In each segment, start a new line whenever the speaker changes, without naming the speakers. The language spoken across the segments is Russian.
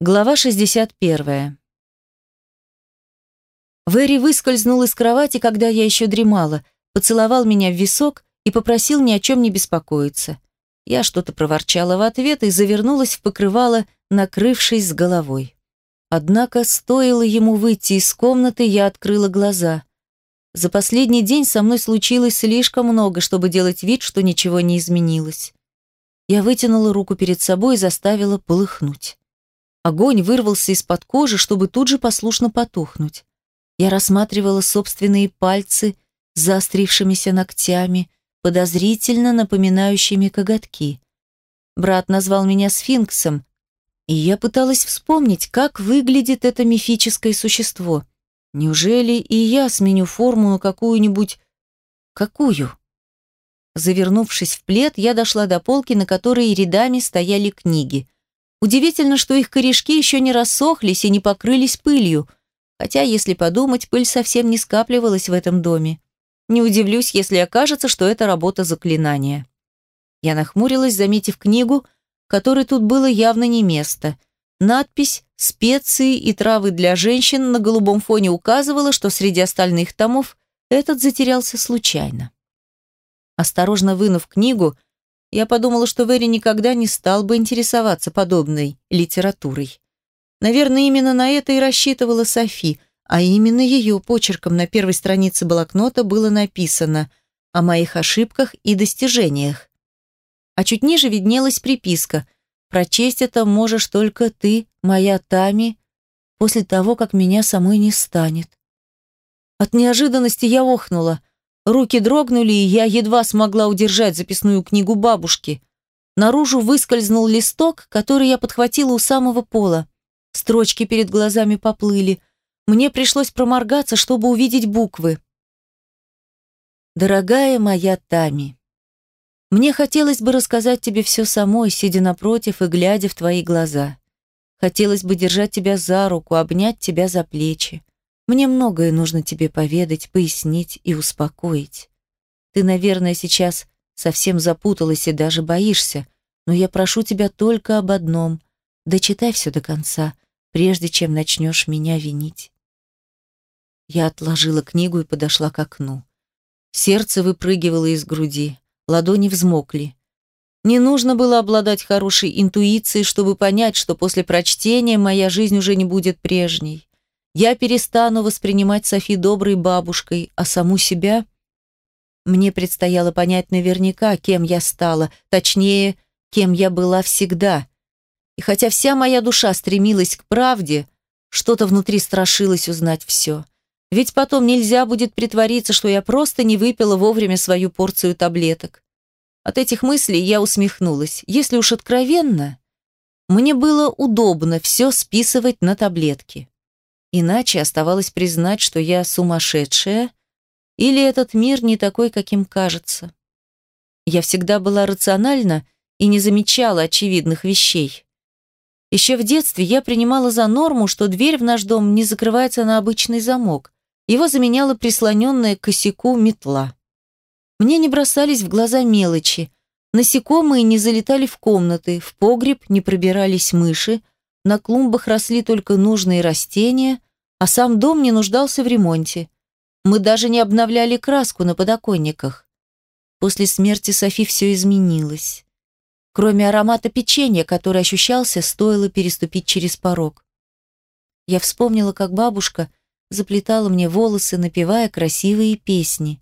Глава 61. Вэри выскользнул из кровати, когда я еще дремала, поцеловал меня в висок и попросил ни о чем не беспокоиться. Я что-то проворчала в ответ и завернулась в покрывало, накрывшись с головой. Однако стоило ему выйти из комнаты, я открыла глаза. За последний день со мной случилось слишком много, чтобы делать вид, что ничего не изменилось. Я вытянула руку перед собой и заставила полыхнуть. Огонь вырвался из-под кожи, чтобы тут же послушно потухнуть. Я рассматривала собственные пальцы с заострившимися ногтями, подозрительно напоминающими коготки. Брат назвал меня сфинксом, и я пыталась вспомнить, как выглядит это мифическое существо. Неужели и я сменю форму на какую-нибудь... Какую? Завернувшись в плед, я дошла до полки, на которой рядами стояли книги. Удивительно, что их корешки еще не рассохлись и не покрылись пылью, хотя, если подумать, пыль совсем не скапливалась в этом доме. Не удивлюсь, если окажется, что это работа заклинания. Я нахмурилась, заметив книгу, которой тут было явно не место. Надпись «Специи и травы для женщин» на голубом фоне указывала, что среди остальных томов этот затерялся случайно. Осторожно вынув книгу, я подумала, что Вэри никогда не стал бы интересоваться подобной литературой. Наверное, именно на это и рассчитывала Софи, а именно ее почерком на первой странице блокнота было написано о моих ошибках и достижениях. А чуть ниже виднелась приписка «Прочесть это можешь только ты, моя Тами, после того, как меня самой не станет». От неожиданности я охнула – Руки дрогнули, и я едва смогла удержать записную книгу бабушки. Наружу выскользнул листок, который я подхватила у самого пола. Строчки перед глазами поплыли. Мне пришлось проморгаться, чтобы увидеть буквы. «Дорогая моя Тами, мне хотелось бы рассказать тебе все самой, сидя напротив и глядя в твои глаза. Хотелось бы держать тебя за руку, обнять тебя за плечи. Мне многое нужно тебе поведать, пояснить и успокоить. Ты, наверное, сейчас совсем запуталась и даже боишься, но я прошу тебя только об одном. Дочитай все до конца, прежде чем начнешь меня винить. Я отложила книгу и подошла к окну. Сердце выпрыгивало из груди, ладони взмокли. Не нужно было обладать хорошей интуицией, чтобы понять, что после прочтения моя жизнь уже не будет прежней. Я перестану воспринимать Софи доброй бабушкой, а саму себя... Мне предстояло понять наверняка, кем я стала, точнее, кем я была всегда. И хотя вся моя душа стремилась к правде, что-то внутри страшилось узнать все. Ведь потом нельзя будет притвориться, что я просто не выпила вовремя свою порцию таблеток. От этих мыслей я усмехнулась. Если уж откровенно, мне было удобно все списывать на таблетки. Иначе оставалось признать, что я сумасшедшая, или этот мир не такой, каким кажется. Я всегда была рациональна и не замечала очевидных вещей. Еще в детстве я принимала за норму, что дверь в наш дом не закрывается на обычный замок. Его заменяла прислоненная к косяку метла. Мне не бросались в глаза мелочи. Насекомые не залетали в комнаты, в погреб не пробирались мыши, на клумбах росли только нужные растения, а сам дом не нуждался в ремонте. Мы даже не обновляли краску на подоконниках. После смерти Софи все изменилось. Кроме аромата печенья, который ощущался, стоило переступить через порог. Я вспомнила, как бабушка заплетала мне волосы, напевая красивые песни.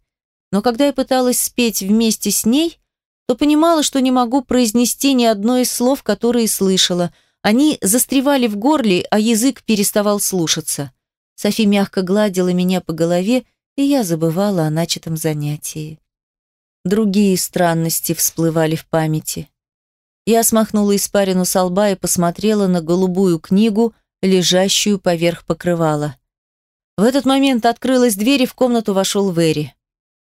Но когда я пыталась спеть вместе с ней, то понимала, что не могу произнести ни одно из слов, которые слышала. Они застревали в горле, а язык переставал слушаться. Софи мягко гладила меня по голове, и я забывала о начатом занятии. Другие странности всплывали в памяти. Я смахнула испарину со лба и посмотрела на голубую книгу, лежащую поверх покрывала. В этот момент открылась дверь, и в комнату вошел Вэри.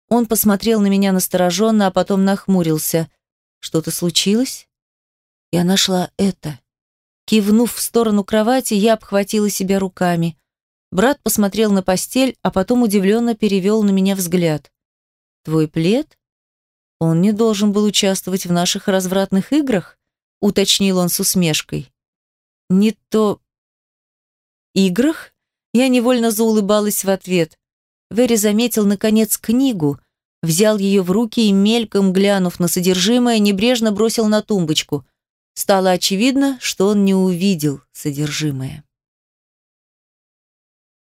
Он посмотрел на меня настороженно, а потом нахмурился. «Что-то случилось?» Я нашла это. Кивнув в сторону кровати, я обхватила себя руками. Брат посмотрел на постель, а потом удивленно перевел на меня взгляд. «Твой плед? Он не должен был участвовать в наших развратных играх?» уточнил он с усмешкой. Не то... Играх? Я невольно заулыбалась в ответ. Вэри заметил, наконец, книгу, взял ее в руки и, мельком глянув на содержимое, небрежно бросил на тумбочку. Стало очевидно, что он не увидел содержимое.